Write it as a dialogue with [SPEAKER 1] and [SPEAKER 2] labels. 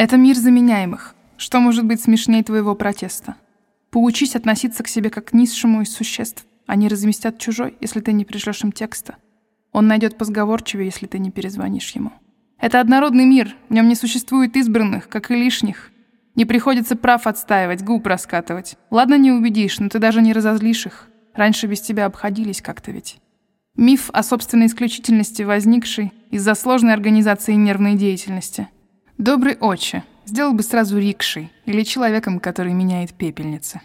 [SPEAKER 1] Это мир заменяемых. Что может быть смешнее твоего протеста? Поучись относиться к себе как к низшему из существ. Они разместят чужой, если ты не пришлешь им текста. Он найдет позговорчивее, если ты не перезвонишь ему. Это однородный мир, в нем не существует избранных, как и лишних. Не приходится прав отстаивать, губ раскатывать. Ладно, не убедишь, но ты даже не разозлишь их. Раньше без тебя обходились как-то ведь. Миф о собственной исключительности возникший из-за сложной организации нервной деятельности. Добрый отче, сделал бы сразу рикшей или человеком, который меняет пепельницы.